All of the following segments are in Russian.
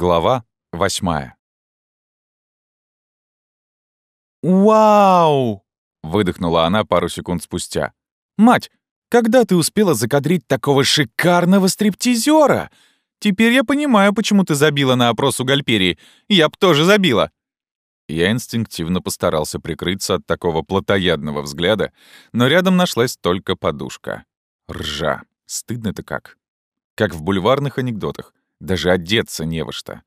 Глава восьмая. «Вау!» — выдохнула она пару секунд спустя. «Мать, когда ты успела закадрить такого шикарного стриптизера? Теперь я понимаю, почему ты забила на опрос у Гальперии. Я б тоже забила». Я инстинктивно постарался прикрыться от такого плотоядного взгляда, но рядом нашлась только подушка. Ржа. Стыдно-то как. Как в бульварных анекдотах. Даже одеться не во что.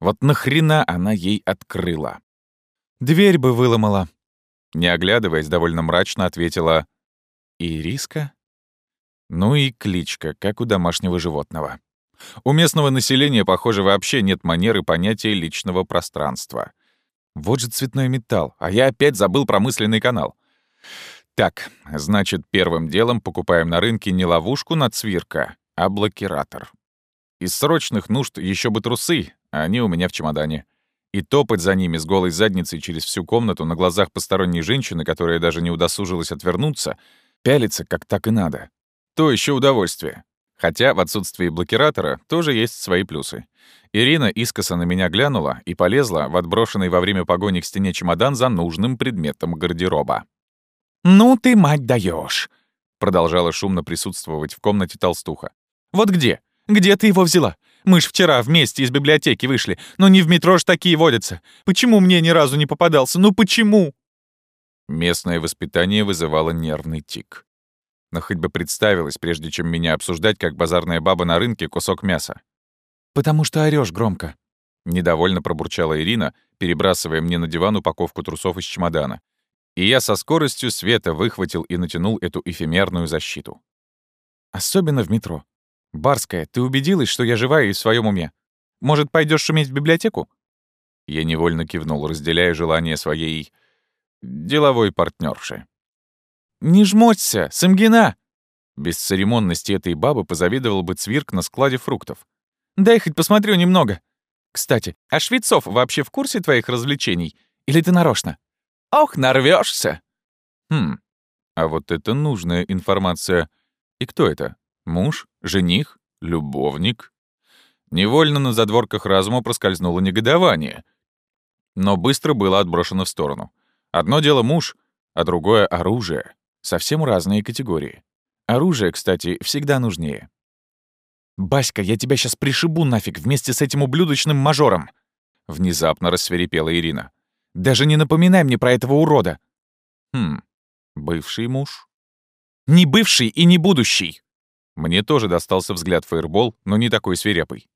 Вот нахрена она ей открыла? Дверь бы выломала. Не оглядываясь, довольно мрачно ответила «Ириска?» Ну и кличка, как у домашнего животного. У местного населения, похоже, вообще нет манеры понятия личного пространства. Вот же цветной металл, а я опять забыл про мысленный канал. Так, значит, первым делом покупаем на рынке не ловушку на цвирка, а блокиратор. Из срочных нужд еще бы трусы, а они у меня в чемодане. И топать за ними с голой задницей через всю комнату на глазах посторонней женщины, которая даже не удосужилась отвернуться, пялиться как так и надо. То еще удовольствие. Хотя в отсутствии блокиратора тоже есть свои плюсы. Ирина искоса на меня глянула и полезла в отброшенный во время погони к стене чемодан за нужным предметом гардероба. «Ну ты, мать, даешь! продолжала шумно присутствовать в комнате толстуха. «Вот где? Где ты его взяла? Мы ж вчера вместе из библиотеки вышли, но не в метро ж такие водятся. Почему мне ни разу не попадался? Ну почему?» Местное воспитание вызывало нервный тик. Но хоть бы представилось, прежде чем меня обсуждать, как базарная баба на рынке кусок мяса. «Потому что орёшь громко», — недовольно пробурчала Ирина, перебрасывая мне на диван упаковку трусов из чемодана. И я со скоростью света выхватил и натянул эту эфемерную защиту. Особенно в метро. «Барская, ты убедилась, что я жива и в своем уме? Может, пойдешь шуметь в библиотеку?» Я невольно кивнул, разделяя желание своей деловой партнерши. «Не жмоться, Самгина!» Без церемонности этой бабы позавидовал бы цвирк на складе фруктов. «Дай хоть посмотрю немного. Кстати, а Швецов вообще в курсе твоих развлечений? Или ты нарочно?» «Ох, нарвешься. «Хм, а вот это нужная информация. И кто это? Муж? Жених? Любовник? Невольно на задворках разума проскользнуло негодование. Но быстро было отброшено в сторону. Одно дело муж, а другое — оружие. Совсем разные категории. Оружие, кстати, всегда нужнее. «Баська, я тебя сейчас пришибу нафиг вместе с этим ублюдочным мажором!» Внезапно рассверепела Ирина. «Даже не напоминай мне про этого урода!» «Хм, бывший муж?» «Не бывший и не будущий!» Мне тоже достался взгляд фаербол, но не такой свирепый.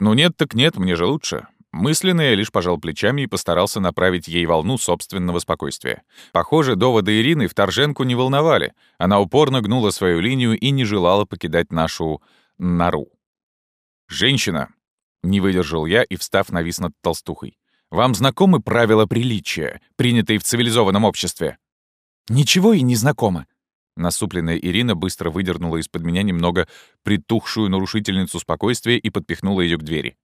«Ну нет так нет, мне же лучше». Мысленно я лишь пожал плечами и постарался направить ей волну собственного спокойствия. Похоже, доводы Ирины вторженку не волновали. Она упорно гнула свою линию и не желала покидать нашу... нору. «Женщина!» — не выдержал я и, встав, навис над толстухой. «Вам знакомы правила приличия, принятые в цивилизованном обществе?» «Ничего и не знакомо», Насупленная Ирина быстро выдернула из-под меня немного притухшую нарушительницу спокойствия и подпихнула ее к двери.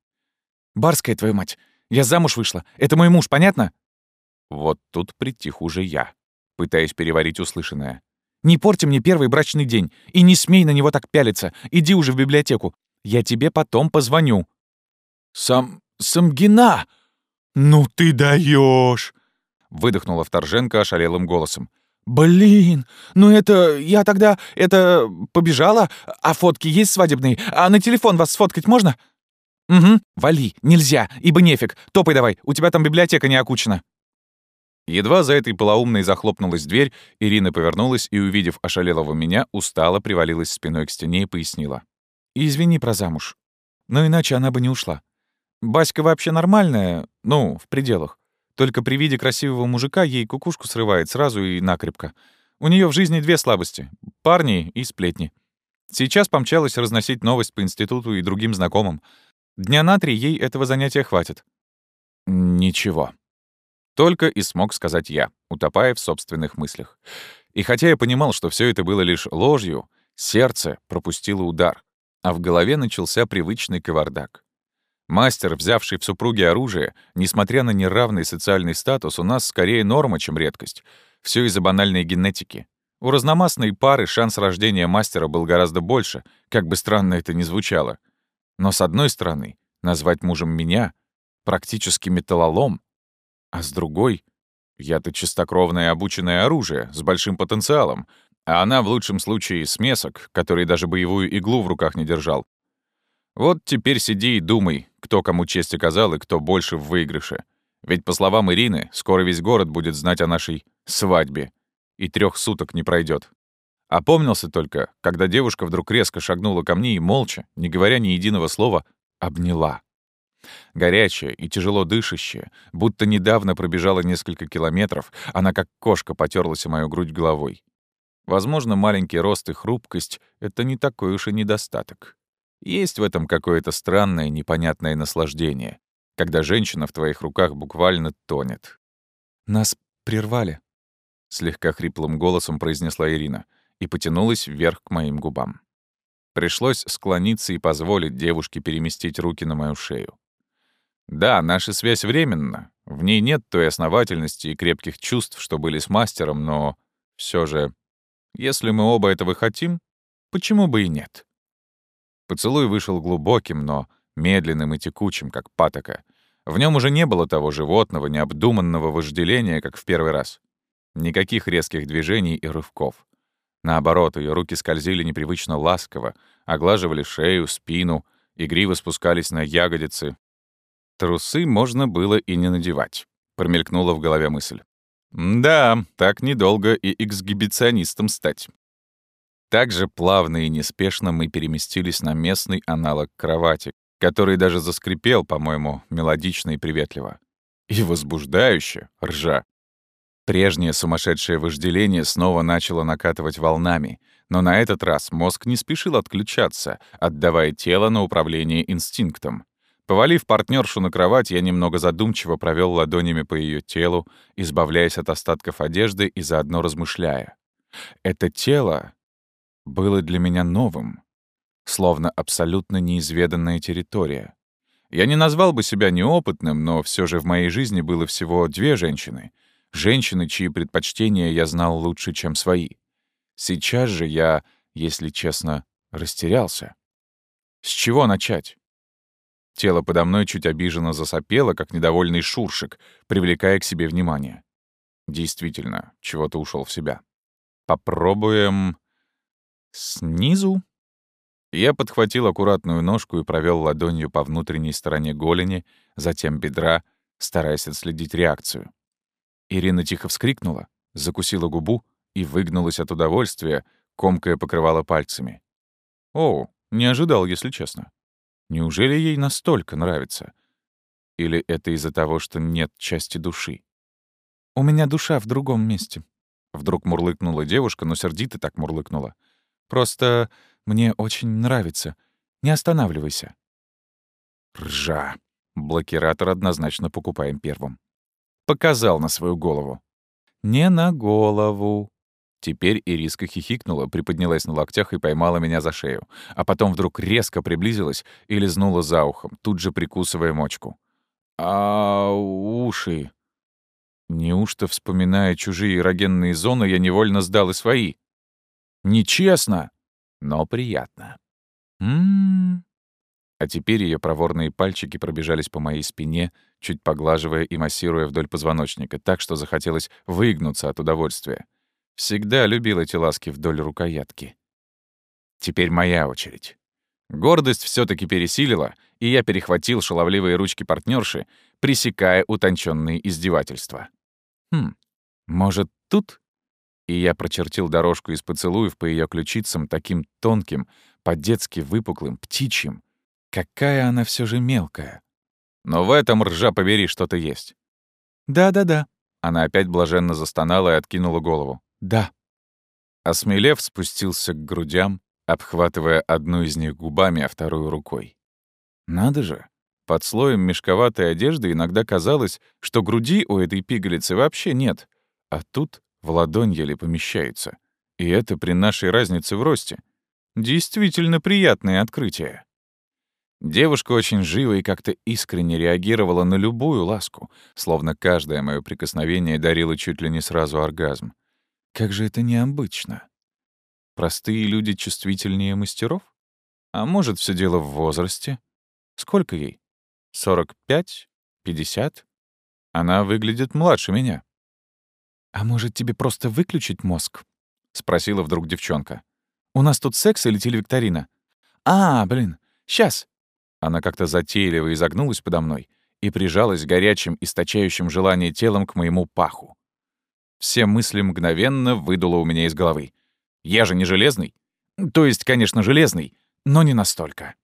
«Барская, твою мать! Я замуж вышла! Это мой муж, понятно?» Вот тут притих уже я, пытаясь переварить услышанное. «Не порти мне первый брачный день и не смей на него так пялиться. Иди уже в библиотеку. Я тебе потом позвоню». «Сам... Самгина! Ну ты даешь! выдохнула вторженка ошалелым голосом. «Блин, ну это... Я тогда... Это... Побежала? А фотки есть свадебные? А на телефон вас сфоткать можно?» «Угу, вали, нельзя, ибо нефиг. Топай давай, у тебя там библиотека не окучена». Едва за этой полоумной захлопнулась дверь, Ирина повернулась и, увидев ошалелого меня, устало привалилась спиной к стене и пояснила. «Извини про замуж. Но иначе она бы не ушла. Баська вообще нормальная, ну, в пределах. Только при виде красивого мужика ей кукушку срывает сразу и накрепко. У нее в жизни две слабости — парни и сплетни. Сейчас помчалась разносить новость по институту и другим знакомым. Дня на три ей этого занятия хватит. Ничего. Только и смог сказать я, утопая в собственных мыслях. И хотя я понимал, что все это было лишь ложью, сердце пропустило удар, а в голове начался привычный кавардак. Мастер, взявший в супруги оружие, несмотря на неравный социальный статус, у нас скорее норма, чем редкость. Все из-за банальной генетики. У разномастной пары шанс рождения мастера был гораздо больше, как бы странно это ни звучало. Но с одной стороны, назвать мужем меня, практически металлолом, а с другой — я-то чистокровное обученное оружие с большим потенциалом, а она в лучшем случае смесок, который даже боевую иглу в руках не держал. Вот теперь сиди и думай, кто кому честь оказал и кто больше в выигрыше. Ведь, по словам Ирины, скоро весь город будет знать о нашей свадьбе, и трех суток не пройдет. Опомнился только, когда девушка вдруг резко шагнула ко мне и молча, не говоря ни единого слова, обняла. Горячая и тяжело дышащая, будто недавно пробежала несколько километров, она как кошка потерлась о мою грудь головой. Возможно, маленький рост и хрупкость — это не такой уж и недостаток. Есть в этом какое-то странное, непонятное наслаждение, когда женщина в твоих руках буквально тонет. «Нас прервали», — слегка хриплым голосом произнесла Ирина и потянулась вверх к моим губам. Пришлось склониться и позволить девушке переместить руки на мою шею. Да, наша связь временна. В ней нет той основательности и крепких чувств, что были с мастером, но все же, если мы оба этого хотим, почему бы и нет? Поцелуй вышел глубоким, но медленным и текучим, как патока. В нем уже не было того животного, необдуманного вожделения, как в первый раз. Никаких резких движений и рывков. Наоборот, ее руки скользили непривычно ласково, оглаживали шею, спину, игриво спускались на ягодицы. Трусы можно было и не надевать, промелькнула в голове мысль. Да, так недолго и эксгибиционистом стать. Так же плавно и неспешно мы переместились на местный аналог кровати, который даже заскрипел, по-моему, мелодично и приветливо. И возбуждающе, ржа. Прежнее сумасшедшее вожделение снова начало накатывать волнами, но на этот раз мозг не спешил отключаться, отдавая тело на управление инстинктом. Повалив партнершу на кровать, я немного задумчиво провел ладонями по ее телу, избавляясь от остатков одежды и заодно размышляя. Это тело было для меня новым, словно абсолютно неизведанная территория. Я не назвал бы себя неопытным, но все же в моей жизни было всего две женщины — Женщины, чьи предпочтения я знал лучше, чем свои. Сейчас же я, если честно, растерялся. С чего начать? Тело подо мной чуть обиженно засопело, как недовольный шуршик, привлекая к себе внимание. Действительно, чего-то ушел в себя. Попробуем... снизу? Я подхватил аккуратную ножку и провел ладонью по внутренней стороне голени, затем бедра, стараясь отследить реакцию. Ирина тихо вскрикнула, закусила губу и выгнулась от удовольствия, комкая покрывала пальцами. О, не ожидал, если честно. Неужели ей настолько нравится? Или это из-за того, что нет части души? «У меня душа в другом месте», — вдруг мурлыкнула девушка, но сердито так мурлыкнула. «Просто мне очень нравится. Не останавливайся». Ржа. Блокиратор однозначно покупаем первым. Показал на свою голову. «Не на голову». Теперь Ириска хихикнула, приподнялась на локтях и поймала меня за шею, а потом вдруг резко приблизилась и лизнула за ухом, тут же прикусывая мочку. «А уши...» Неужто, вспоминая чужие эрогенные зоны, я невольно сдал и свои? Нечестно, но приятно. М-м-м. А теперь ее проворные пальчики пробежались по моей спине, чуть поглаживая и массируя вдоль позвоночника, так что захотелось выгнуться от удовольствия. Всегда любил эти ласки вдоль рукоятки. Теперь моя очередь. Гордость все таки пересилила, и я перехватил шаловливые ручки партнерши, пресекая утонченные издевательства. Хм, может, тут? И я прочертил дорожку из поцелуев по ее ключицам таким тонким, по-детски выпуклым, птичьим, Какая она все же мелкая. Но в этом, ржа побери, что-то есть. «Да-да-да». Она опять блаженно застонала и откинула голову. «Да». Осмелев, спустился к грудям, обхватывая одну из них губами, а вторую рукой. Надо же, под слоем мешковатой одежды иногда казалось, что груди у этой пигалицы вообще нет, а тут в ладонь еле помещаются. И это при нашей разнице в росте. Действительно приятное открытие. Девушка очень живо и как-то искренне реагировала на любую ласку, словно каждое мое прикосновение дарило чуть ли не сразу оргазм. Как же это необычно. Простые люди чувствительнее мастеров? А может, все дело в возрасте? Сколько ей? 45? 50? Она выглядит младше меня. «А может, тебе просто выключить мозг?» — спросила вдруг девчонка. «У нас тут секс или телевикторина?» «А, блин, сейчас!» Она как-то затейливо изогнулась подо мной и прижалась горячим, источающим желание телом к моему паху. Все мысли мгновенно выдуло у меня из головы. Я же не железный. То есть, конечно, железный, но не настолько.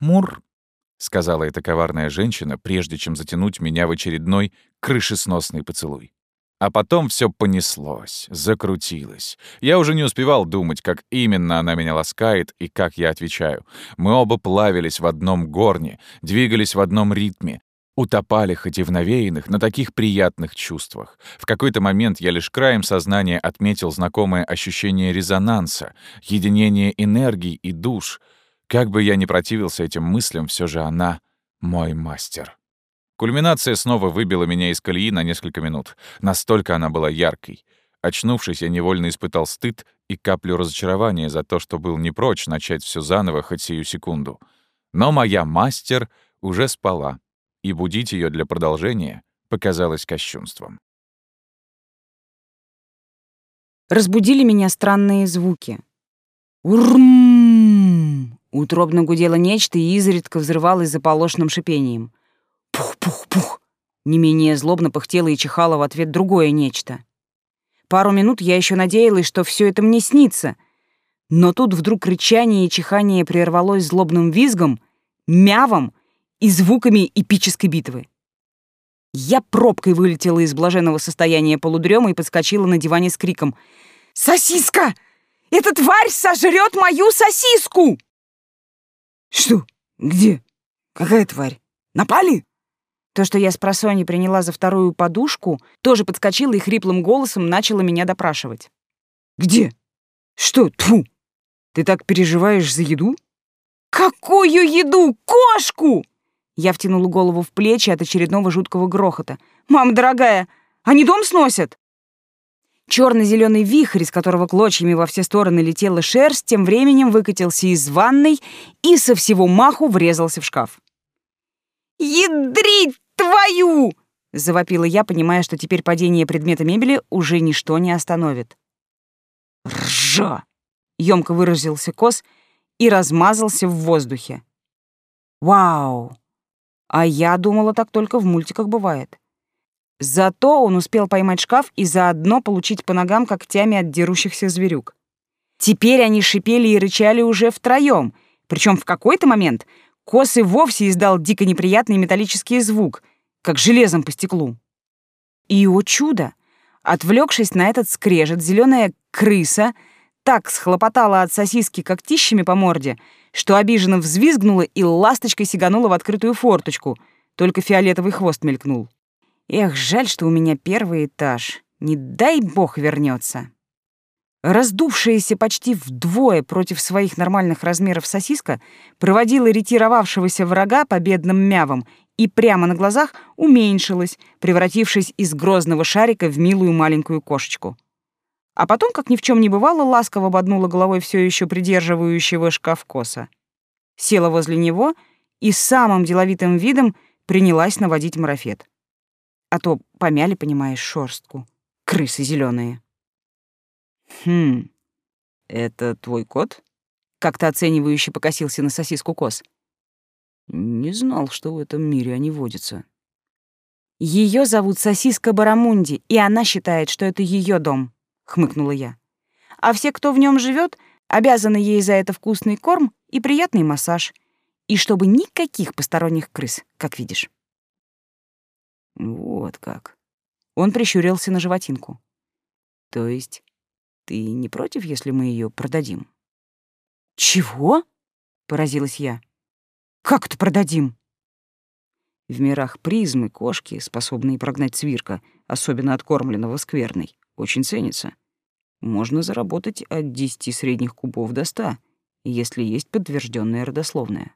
«Мур», — сказала эта коварная женщина, прежде чем затянуть меня в очередной крышесносный поцелуй. А потом все понеслось, закрутилось. Я уже не успевал думать, как именно она меня ласкает и как я отвечаю. Мы оба плавились в одном горне, двигались в одном ритме, утопали хоть и в навеянных, но таких приятных чувствах. В какой-то момент я лишь краем сознания отметил знакомое ощущение резонанса, единение энергий и душ. Как бы я ни противился этим мыслям, все же она — мой мастер. Кульминация снова выбила меня из колеи на несколько минут. Настолько она была яркой. Очнувшись, я невольно испытал стыд и каплю разочарования за то, что был не прочь начать все заново хоть сию секунду. Но моя мастер уже спала, и будить ее для продолжения показалось кощунством. Разбудили меня странные звуки. Урм! Утробно гудело нечто и изредка взрывалось заполошным шипением. Пух-пух-пух. Не менее злобно пыхтело и чихало в ответ другое нечто. Пару минут я еще надеялась, что все это мне снится. Но тут вдруг рычание и чихание прервалось злобным визгом, мявом и звуками эпической битвы. Я пробкой вылетела из блаженного состояния полудрема и подскочила на диване с криком «Сосиска! Эта тварь сожрет мою сосиску!» «Что? Где? Какая тварь? Напали?» То, что я с просонья приняла за вторую подушку, тоже подскочила и хриплым голосом начала меня допрашивать. «Где? Что? Тьфу! Ты так переживаешь за еду?» «Какую еду? Кошку!» Я втянула голову в плечи от очередного жуткого грохота. «Мама дорогая, они дом сносят!» Черно-зеленый вихрь, из которого клочьями во все стороны летела шерсть, тем временем выкатился из ванной и со всего маху врезался в шкаф. «Ядрить твою!» — завопила я, понимая, что теперь падение предмета мебели уже ничто не остановит. «Ржа!» — ёмко выразился Кос и размазался в воздухе. «Вау! А я думала, так только в мультиках бывает». Зато он успел поймать шкаф и заодно получить по ногам когтями от дерущихся зверюк. Теперь они шипели и рычали уже втроем, причем в какой-то момент Кос и вовсе издал дико неприятный металлический звук, как железом по стеклу. И, о чудо! Отвлекшись на этот скрежет, зеленая крыса так схлопотала от сосиски когтищами по морде, что обиженно взвизгнула и ласточкой сиганула в открытую форточку, только фиолетовый хвост мелькнул. Эх, жаль, что у меня первый этаж. Не дай бог вернется. Раздувшаяся почти вдвое против своих нормальных размеров сосиска проводила ретировавшегося врага победным мявом и прямо на глазах уменьшилась, превратившись из грозного шарика в милую маленькую кошечку. А потом, как ни в чем не бывало, ласково ободнула головой все еще придерживающего шкаф коса. Села возле него и самым деловитым видом принялась наводить марафет. А то помяли, понимаешь, шорстку. Крысы зеленые. «Хм, это твой кот?» Как-то оценивающе покосился на сосиску кос. «Не знал, что в этом мире они водятся». Ее зовут Сосиска Барамунди, и она считает, что это ее дом», — хмыкнула я. «А все, кто в нем живет, обязаны ей за это вкусный корм и приятный массаж. И чтобы никаких посторонних крыс, как видишь». «Вот как». Он прищурился на животинку. «То есть ты не против, если мы ее продадим? Чего? поразилась я. Как это продадим? В мирах призмы кошки, способные прогнать свирка, особенно откормленного скверной, очень ценятся. Можно заработать от десяти средних кубов до ста, если есть подтвержденное родословное.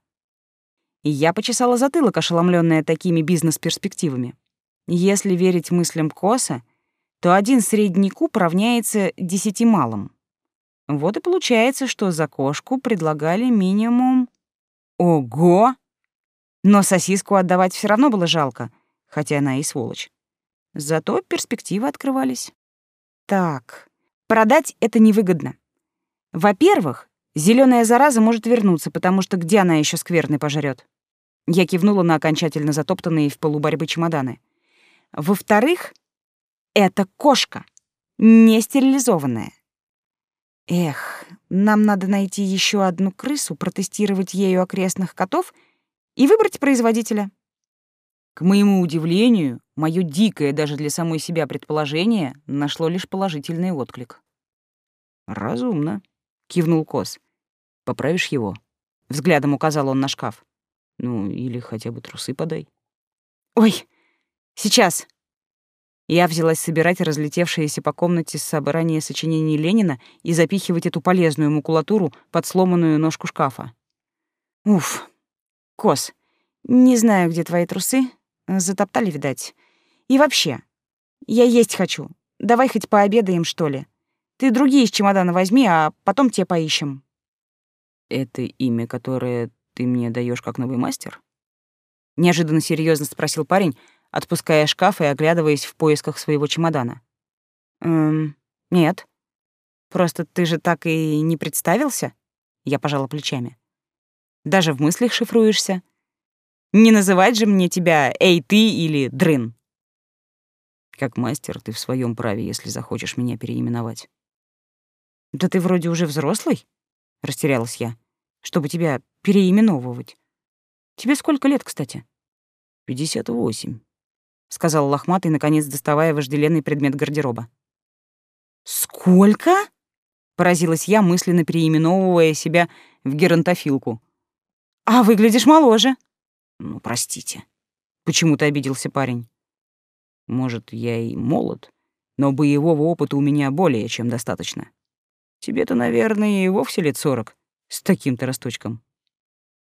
И я почесала затылок, ошеломленная такими бизнес-перспективами. Если верить мыслям Коса, то один средний куб равняется десяти малым. Вот и получается, что за кошку предлагали минимум... Ого! Но сосиску отдавать все равно было жалко, хотя она и сволочь. Зато перспективы открывались. Так, продать это невыгодно. Во-первых, зеленая зараза может вернуться, потому что где она еще скверный пожрет? Я кивнула на окончательно затоптанные в полу борьбы чемоданы. Во-вторых, это кошка, не стерилизованная. Эх, нам надо найти еще одну крысу, протестировать ею окрестных котов и выбрать производителя. К моему удивлению, мое дикое даже для самой себя предположение нашло лишь положительный отклик. «Разумно», — кивнул Кос. «Поправишь его?» — взглядом указал он на шкаф. Ну, или хотя бы трусы подай. Ой, сейчас. Я взялась собирать разлетевшиеся по комнате собрание сочинений Ленина и запихивать эту полезную макулатуру под сломанную ножку шкафа. Уф. Кос, не знаю, где твои трусы. Затоптали, видать. И вообще, я есть хочу. Давай хоть пообедаем, что ли. Ты другие из чемодана возьми, а потом те поищем. Это имя, которое ты мне даешь как новый мастер? Неожиданно серьезно спросил парень, отпуская шкаф и оглядываясь в поисках своего чемодана. Эм, нет. Просто ты же так и не представился? Я пожала плечами. Даже в мыслях шифруешься. Не называть же мне тебя «Эй, ты» или «Дрын». Как мастер ты в своем праве, если захочешь меня переименовать. Да ты вроде уже взрослый, растерялась я чтобы тебя переименовывать. Тебе сколько лет, кстати? Пятьдесят восемь, сказал лохматый, наконец доставая вожделенный предмет гардероба. Сколько? Поразилась я, мысленно переименовывая себя в геронтофилку. А выглядишь моложе. Ну, простите. Почему-то обиделся парень. Может, я и молод, но боевого опыта у меня более чем достаточно. Тебе-то, наверное, и вовсе лет сорок с таким-то росточком.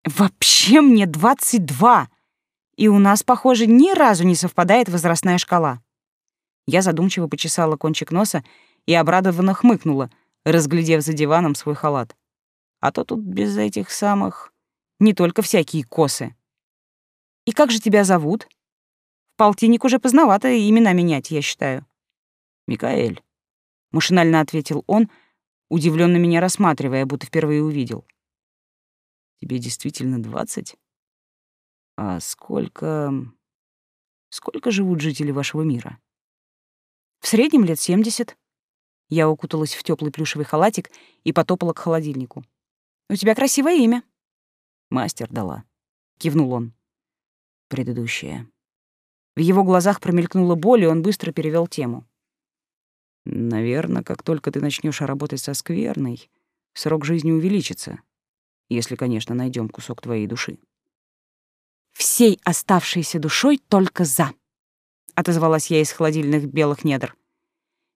Вообще мне двадцать два, и у нас, похоже, ни разу не совпадает возрастная шкала. Я задумчиво почесала кончик носа и обрадованно хмыкнула, разглядев за диваном свой халат. А то тут без этих самых не только всякие косы. И как же тебя зовут? В полтинник уже поздновато имена менять, я считаю. Микаэль, машинально ответил он, — удивленно меня рассматривая, будто впервые увидел. Тебе действительно двадцать? А сколько... Сколько живут жители вашего мира? В среднем лет семьдесят. Я укуталась в теплый плюшевый халатик и потопала к холодильнику. У тебя красивое имя. Мастер дала. Кивнул он. Предыдущее. В его глазах промелькнула боль, и он быстро перевел тему. Наверное, как только ты начнешь работать со скверной, срок жизни увеличится, если, конечно, найдем кусок твоей души. Всей оставшейся душой только за, отозвалась я из холодильных белых недр.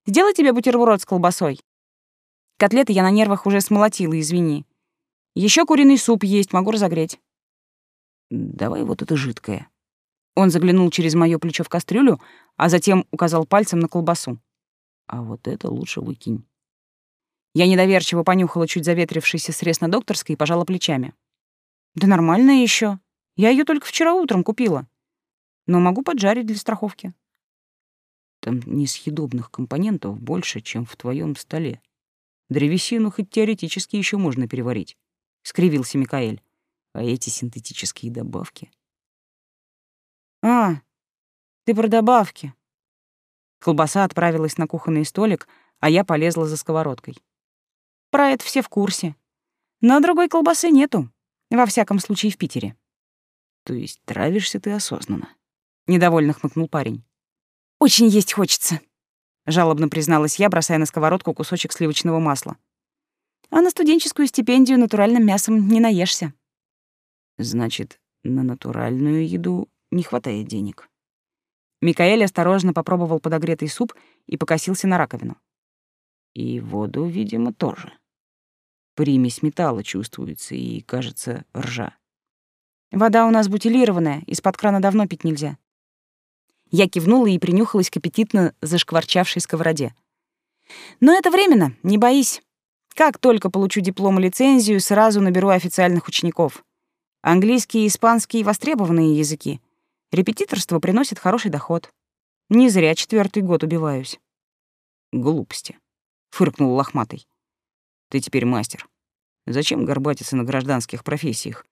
Сделай тебе бутерброд с колбасой. Котлеты я на нервах уже смолотила, извини. Еще куриный суп есть, могу разогреть. Давай вот это жидкое. Он заглянул через моё плечо в кастрюлю, а затем указал пальцем на колбасу. А вот это лучше выкинь. Я недоверчиво понюхала чуть заветрившийся срез на докторской и пожала плечами. Да нормальная еще. Я ее только вчера утром купила. Но могу поджарить для страховки. Там несъедобных компонентов больше, чем в твоем столе. Древесину хоть теоретически еще можно переварить, — скривился Микаэль. А эти синтетические добавки... А, ты про добавки. Колбаса отправилась на кухонный столик, а я полезла за сковородкой. Про это все в курсе. Но другой колбасы нету. Во всяком случае, в Питере. То есть травишься ты осознанно? Недовольно хмыкнул парень. Очень есть хочется. Жалобно призналась я, бросая на сковородку кусочек сливочного масла. А на студенческую стипендию натуральным мясом не наешься. Значит, на натуральную еду не хватает денег. Микаэль осторожно попробовал подогретый суп и покосился на раковину. И воду, видимо, тоже. Примесь металла чувствуется и, кажется, ржа. Вода у нас бутилированная, из-под крана давно пить нельзя. Я кивнула и принюхалась к аппетитно зашкварчавшей сковороде. Но это временно, не боись. Как только получу диплом и лицензию, сразу наберу официальных учеников. Английский и испанский — востребованные языки. Репетиторство приносит хороший доход. Не зря четвертый год убиваюсь. Глупости, — фыркнул лохматый. Ты теперь мастер. Зачем горбатиться на гражданских профессиях?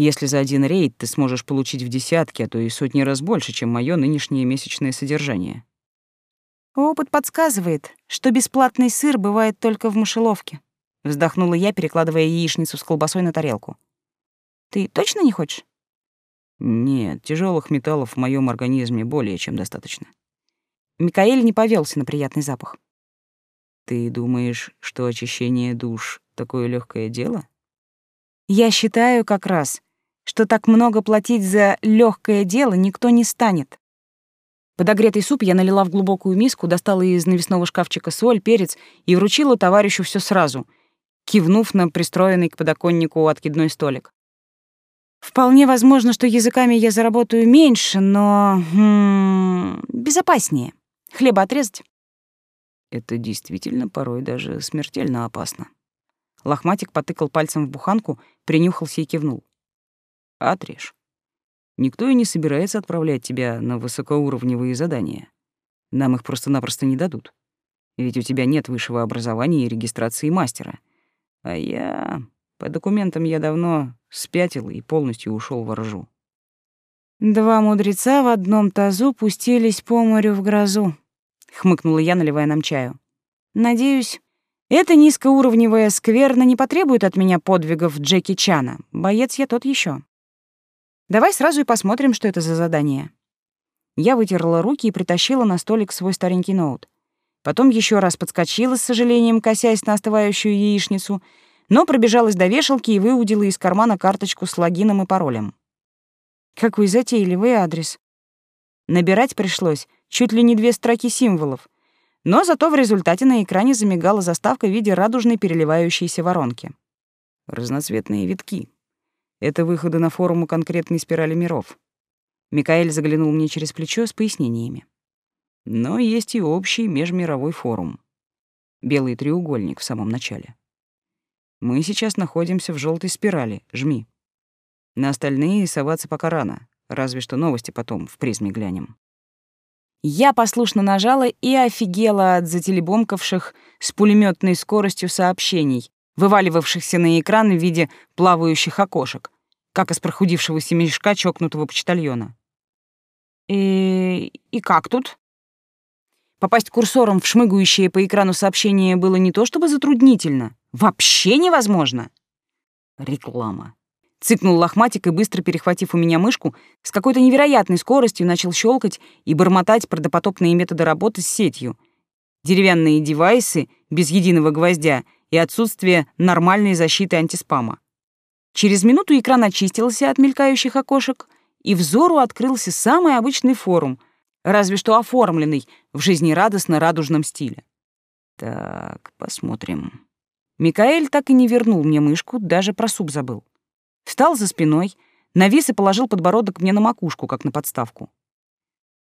Если за один рейд ты сможешь получить в десятки, а то и сотни раз больше, чем мое нынешнее месячное содержание. Опыт подсказывает, что бесплатный сыр бывает только в мышеловке. Вздохнула я, перекладывая яичницу с колбасой на тарелку. Ты точно не хочешь? Нет, тяжелых металлов в моем организме более чем достаточно. Микаэль не повелся на приятный запах. Ты думаешь, что очищение душ — такое легкое дело? Я считаю как раз, что так много платить за легкое дело никто не станет. Подогретый суп я налила в глубокую миску, достала из навесного шкафчика соль, перец и вручила товарищу все сразу, кивнув на пристроенный к подоконнику откидной столик. Вполне возможно, что языками я заработаю меньше, но м -м, безопаснее. Хлеба отрезать? Это действительно порой даже смертельно опасно. Лохматик потыкал пальцем в буханку, принюхался и кивнул. Отрежь. Никто и не собирается отправлять тебя на высокоуровневые задания. Нам их просто-напросто не дадут. Ведь у тебя нет высшего образования и регистрации мастера. А я... По документам я давно спятил и полностью ушел в ржу. «Два мудреца в одном тазу пустились по морю в грозу», — хмыкнула я, наливая нам чаю. «Надеюсь, эта низкоуровневая скверна не потребует от меня подвигов Джеки Чана. Боец я тот еще. Давай сразу и посмотрим, что это за задание. Я вытерла руки и притащила на столик свой старенький ноут. Потом еще раз подскочила, с сожалением косясь на остывающую яичницу, но пробежалась до вешалки и выудила из кармана карточку с логином и паролем. Какой затейливый адрес. Набирать пришлось чуть ли не две строки символов, но зато в результате на экране замигала заставка в виде радужной переливающейся воронки. Разноцветные витки, это выходы на форумы конкретной спирали миров. Микаэль заглянул мне через плечо с пояснениями. Но есть и общий межмировой форум. Белый треугольник в самом начале. Мы сейчас находимся в желтой спирали, жми. На остальные соваться пока рано, разве что новости потом в призме глянем. Я послушно нажала и офигела от зателебомкавших с пулеметной скоростью сообщений, вываливавшихся на экран в виде плавающих окошек, как из прохудившегося мешка чокнутого почтальона. «И... и как тут?» Попасть курсором в шмыгающее по экрану сообщение было не то чтобы затруднительно, вообще невозможно. Реклама. Цыкнул лохматик и, быстро перехватив у меня мышку, с какой-то невероятной скоростью начал щелкать и бормотать про допотопные методы работы с сетью. Деревянные девайсы без единого гвоздя — и отсутствие нормальной защиты антиспама. Через минуту экран очистился от мелькающих окошек, и взору открылся самый обычный форум, разве что оформленный в жизнерадостно-радужном стиле. Так, посмотрим. Микаэль так и не вернул мне мышку, даже про суп забыл. Встал за спиной, навис и положил подбородок мне на макушку, как на подставку.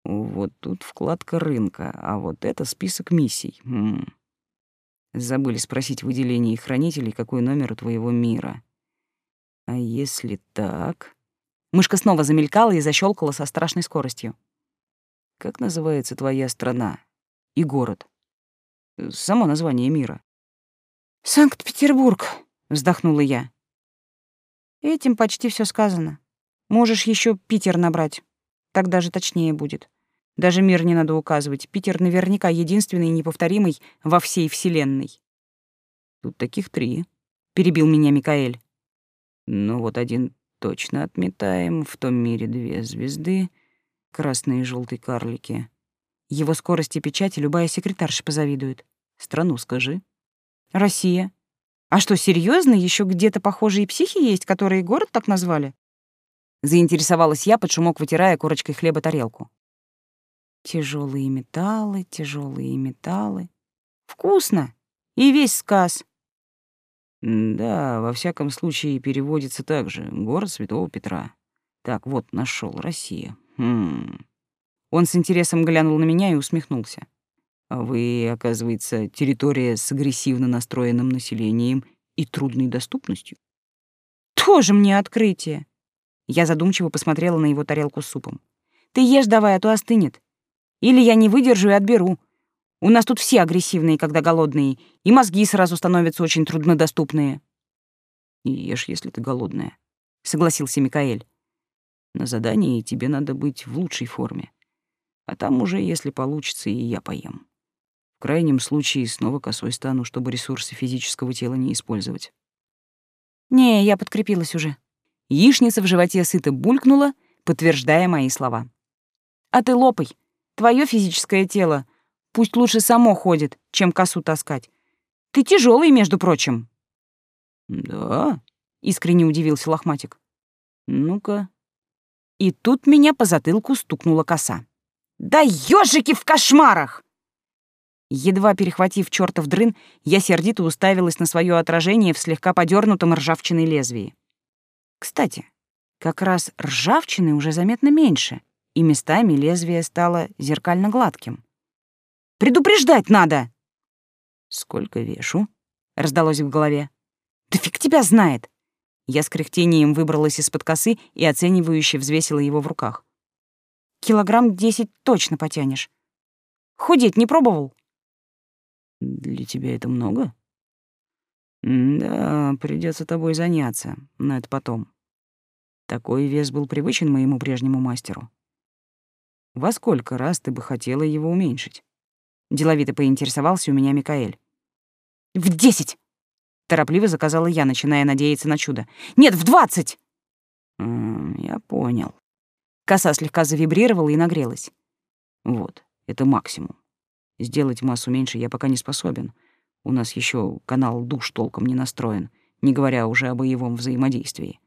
Вот тут вкладка рынка, а вот это список миссий. М -м. Забыли спросить в выделении хранителей, какой номер у твоего мира. А если так... Мышка снова замелькала и защелкала со страшной скоростью. Как называется твоя страна и город? Само название мира. Санкт-Петербург, вздохнула я. Этим почти все сказано. Можешь еще Питер набрать. Так даже точнее будет. Даже мир не надо указывать. Питер наверняка единственный и неповторимый во всей Вселенной. Тут таких три, — перебил меня Микаэль. Ну вот один точно отметаем. В том мире две звезды, красные и желтые карлики. Его скорости печати любая секретарша позавидует. Страну скажи. Россия. А что, серьезно? Еще где-то похожие психи есть, которые город так назвали? Заинтересовалась я, под шумок вытирая корочкой хлеба тарелку. Тяжелые металлы, тяжелые металлы. Вкусно. И весь сказ. Да, во всяком случае переводится так же. Город Святого Петра. Так, вот, нашел Россия. Хм. Он с интересом глянул на меня и усмехнулся. А вы, оказывается, территория с агрессивно настроенным населением и трудной доступностью? Тоже мне открытие. Я задумчиво посмотрела на его тарелку с супом. «Ты ешь давай, а то остынет. Или я не выдержу и отберу. У нас тут все агрессивные, когда голодные, и мозги сразу становятся очень труднодоступные». «Ешь, если ты голодная», — согласился Микаэль. «На задании тебе надо быть в лучшей форме. А там уже, если получится, и я поем. В крайнем случае снова косой стану, чтобы ресурсы физического тела не использовать». «Не, я подкрепилась уже». Яичница в животе сыто булькнула, подтверждая мои слова. «А ты лопай. Твое физическое тело пусть лучше само ходит, чем косу таскать. Ты тяжелый, между прочим». «Да?» — искренне удивился лохматик. «Ну-ка». И тут меня по затылку стукнула коса. «Да ёжики в кошмарах!» Едва перехватив чертов дрын, я сердито уставилась на свое отражение в слегка подернутом ржавчиной лезвии. Кстати, как раз ржавчины уже заметно меньше, и местами лезвие стало зеркально гладким. «Предупреждать надо!» «Сколько вешу?» — раздалось в голове. «Да фиг тебя знает!» Я с кряхтением выбралась из-под косы и оценивающе взвесила его в руках. «Килограмм десять точно потянешь. Худеть не пробовал?» Для тебя это много? Да, придется тобой заняться, но это потом. Такой вес был привычен моему прежнему мастеру. Во сколько раз ты бы хотела его уменьшить? Деловито поинтересовался у меня Микаэль. В десять! Торопливо заказала я, начиная надеяться на чудо. Нет, в двадцать! я понял. Коса слегка завибрировала и нагрелась. Вот, это максимум. Сделать массу меньше я пока не способен. У нас еще канал душ толком не настроен, не говоря уже о боевом взаимодействии.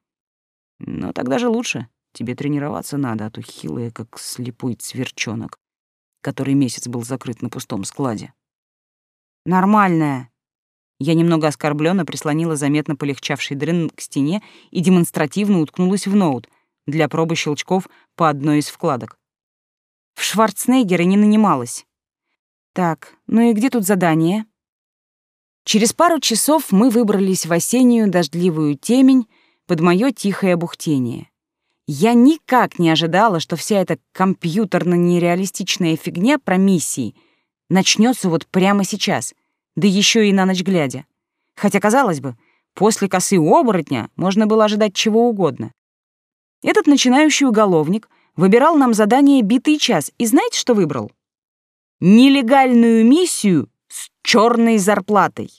Но тогда же лучше. Тебе тренироваться надо, а то хилая, как слепой сверчонок, который месяц был закрыт на пустом складе. Нормальная. Я немного оскорбленно прислонила заметно полегчавший дрын к стене и демонстративно уткнулась в ноут для пробы щелчков по одной из вкладок. В Шварценеггера не нанималась. Так, ну и где тут задание? Через пару часов мы выбрались в осеннюю дождливую темень под моё тихое бухтение. Я никак не ожидала, что вся эта компьютерно-нереалистичная фигня про миссии начнется вот прямо сейчас, да еще и на ночь глядя. Хотя, казалось бы, после косы оборотня можно было ожидать чего угодно. Этот начинающий уголовник выбирал нам задание битый час, и знаете, что выбрал? нелегальную миссию с черной зарплатой.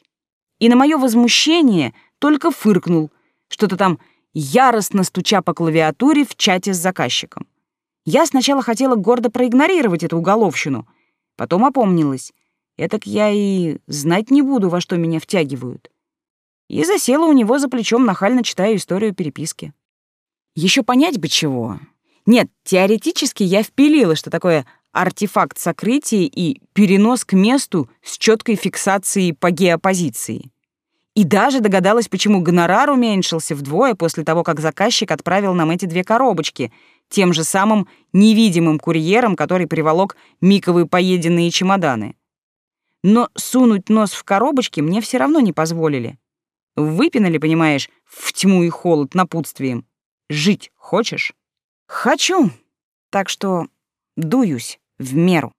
И на мое возмущение только фыркнул, что-то там яростно стуча по клавиатуре в чате с заказчиком. Я сначала хотела гордо проигнорировать эту уголовщину, потом опомнилась. Этак я и знать не буду, во что меня втягивают. И засела у него за плечом, нахально читая историю переписки. Еще понять бы чего. Нет, теоретически я впилила, что такое артефакт сокрытия и перенос к месту с четкой фиксацией по геопозиции. И даже догадалась, почему гонорар уменьшился вдвое после того, как заказчик отправил нам эти две коробочки тем же самым невидимым курьером, который приволок миковые поеденные чемоданы. Но сунуть нос в коробочки мне все равно не позволили. Выпинали, понимаешь, в тьму и холод напутствием. Жить хочешь? Хочу. Так что дуюсь в меру.